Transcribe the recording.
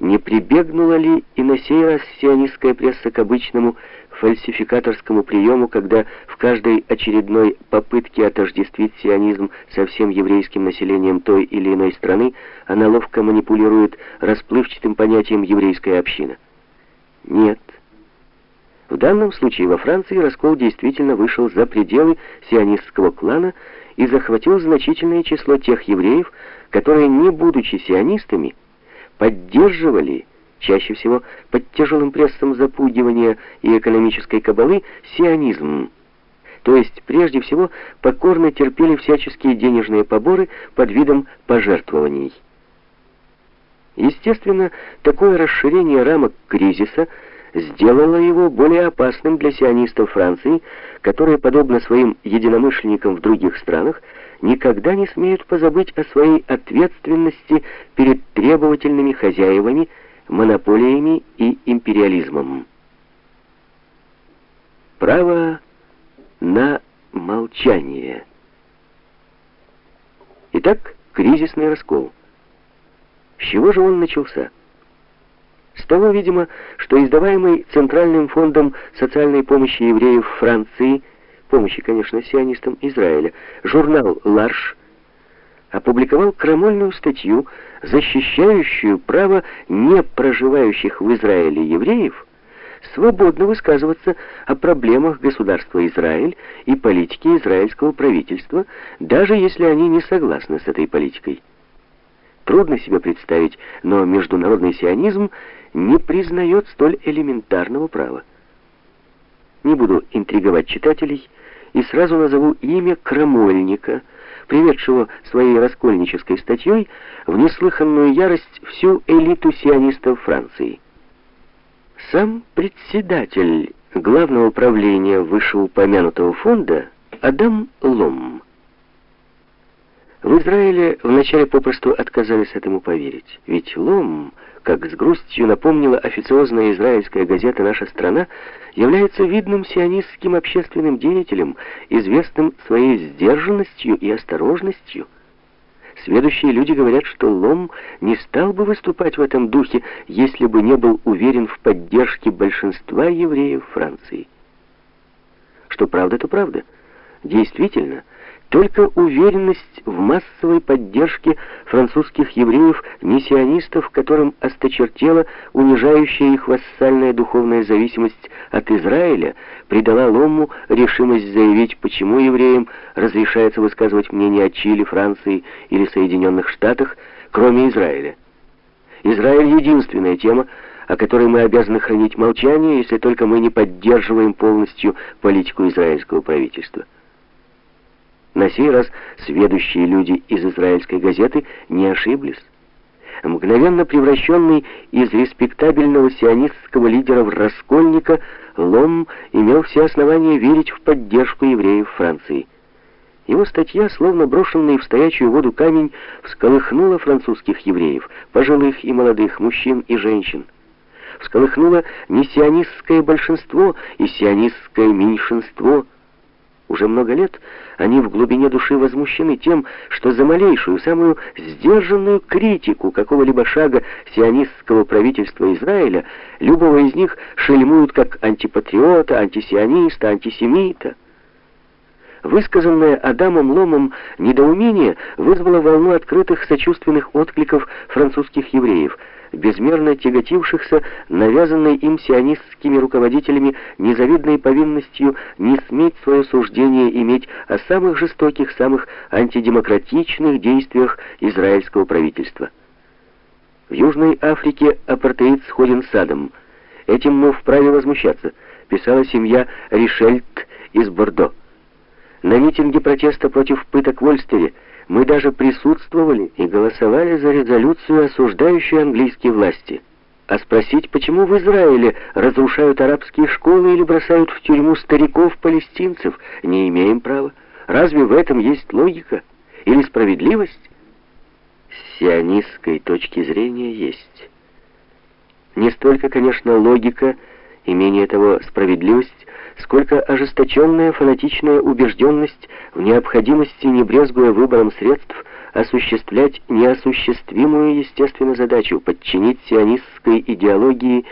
не прибегнула ли и на сей раз сионистская пресса к обычному фальсификаторскому приему, когда в каждой очередной попытке отождествить сионизм со всем еврейским населением той или иной страны, она ловко манипулирует расплывчатым понятием «еврейская община». Нет. В данном случае во Франции раскол действительно вышел за пределы сионистского клана и захватил значительное число тех евреев, которые, не будучи сионистами, поддерживали, чаще всего под тяжелым прессом запугивания и экономической кабалы, сионизм. То есть, прежде всего, покорно терпели всяческие денежные поборы под видом пожертвований. Естественно, такое расширение рамок кризиса сделало его более опасным для сионистов Франции, которые, подобно своим единомышленникам в других странах, никогда не смеют позабыть о своей ответственности перед требовательными хозяевами, монополиями и империализмом. Право на молчание. Итак, кризисный раскол. С чего же он начался? С того, видимо, что издаваемый Центральным фондом социальной помощи евреев Франции, помощи, конечно, сионистам Израиля, журнал «Ларш» опубликовал крамольную статью, защищающую право не проживающих в Израиле евреев свободно высказываться о проблемах государства Израиль и политике израильского правительства, даже если они не согласны с этой политикой. Трудно себе представить, но международный сионизм не признает столь элементарного права. Не буду интриговать читателей и сразу назову имя крамольника, приведшего своей раскольнической статьей в неслыханную ярость всю элиту сионистов Франции. Сам председатель главного управления вышеупомянутого фонда Адам Лом в Израиле вначале попросту отказались этому поверить, ведь Лом, как с грустью напомнила официозная израильская газета «Наша страна», является видным сионистским общественным деятелем, известным своей сдержанностью и осторожностью. Следующие люди говорят, что Лом не стал бы выступать в этом духе, если бы не был уверен в поддержке большинства евреев Франции. Что правда, то правда. Действительно, только уверенность в массовой поддержке французских евреев-миссионистов, которым осточертела унижающая их вассальная духовная зависимость от Израиля, придала Лому решимость заявить, почему евреям разрешается высказывать мнение о Чили, Франции или Соединенных Штатах, кроме Израиля. Израиль — единственная тема, о которой мы обязаны хранить молчание, если только мы не поддерживаем полностью политику израильского правительства. На сей раз сведущие люди из израильской газеты не ошиблись. Мгновенно превращенный из респектабельного сионистского лидера в раскольника, Лом имел все основания верить в поддержку евреев Франции. Его статья, словно брошенный в стоячую воду камень, всколыхнула французских евреев, пожилых и молодых, мужчин и женщин. Всколыхнула не сионистское большинство и сионистское меньшинство – уже много лет они в глубине души возмущены тем, что за малейшую, самую сдержанную критику какого-либо шага сионистского правительства Израиля любого из них шельмуют как антипатриота, антисиониста, антисемита. Высказанное Адамом Ломом недоумение вызвало волну открытых сочувственных откликов французских евреев – безмерно тяготившихся навязанной им сионистскими руководителями незавидной повинностью не сметь свое суждение иметь о самых жестоких, самых антидемократичных действиях израильского правительства. В Южной Африке апартеид сходен с садом. Этим мы вправе возмущаться, писала семья Ришельт из Бордо. На митинге протеста против пыток в Ольстере мы даже присутствовали и голосовали за резолюцию, осуждающую английские власти. А спросить, почему в Израиле разрушают арабские школы или бросают в тюрьму стариков-палестинцев, не имеем права. Разве в этом есть логика или справедливость? С сионистской точки зрения есть. Не столько, конечно, логика и менее того справедливость, сколько ожесточенная фанатичная убежденность в необходимости, не брезгуя выбором средств, осуществлять неосуществимую, естественно, задачу подчинить сионистской идеологии